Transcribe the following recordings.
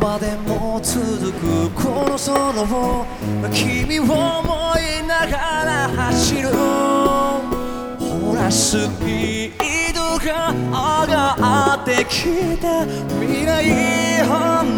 までも続くこの空を君を思いながら走るほらスピードが上がってきた未来を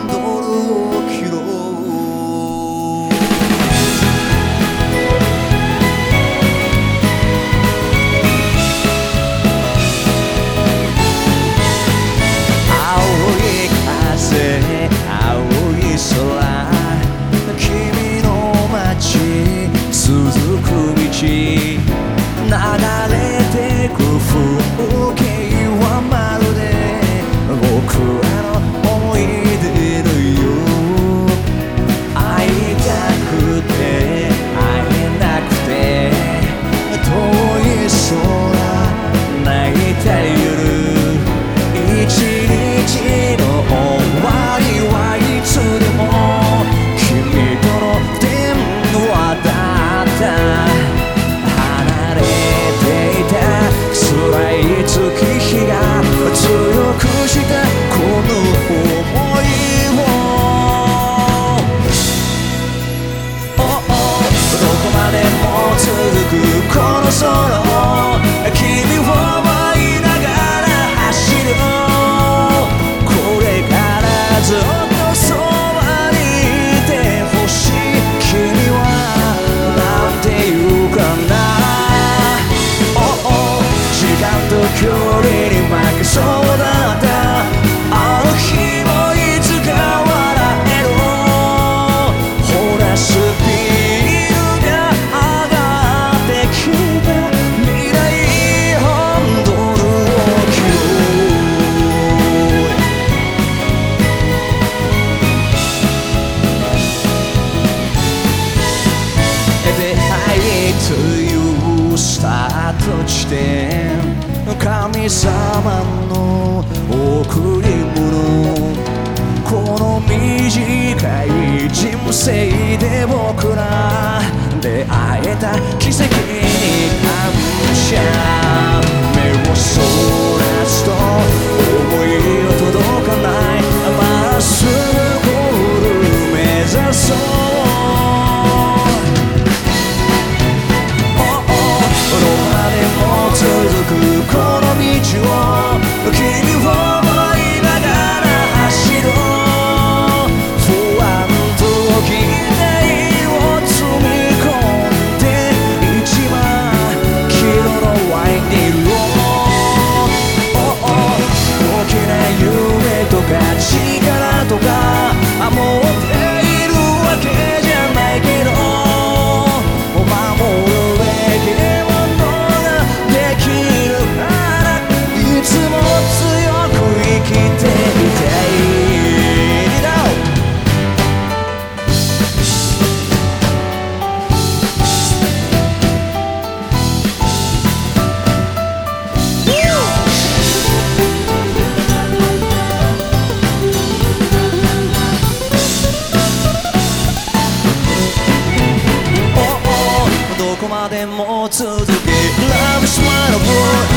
に負けそうだったあの日もいつか笑えるほらスピードが上がってきた未来を踊るルを切ろうというスタート地点神様の贈り物この短い人生で僕ら出会えた奇跡に感謝。目をそ So the gate. Love is my reward.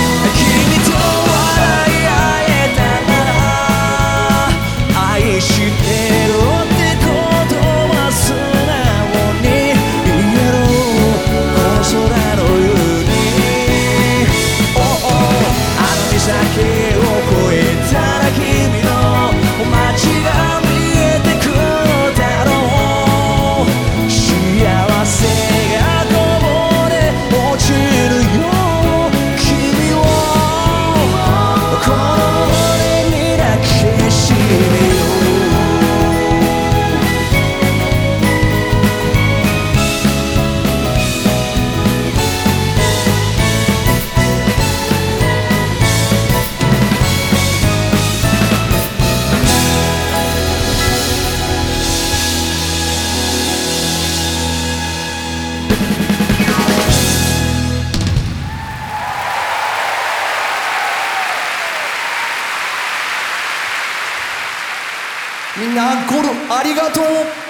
みんなアンコールありがとう。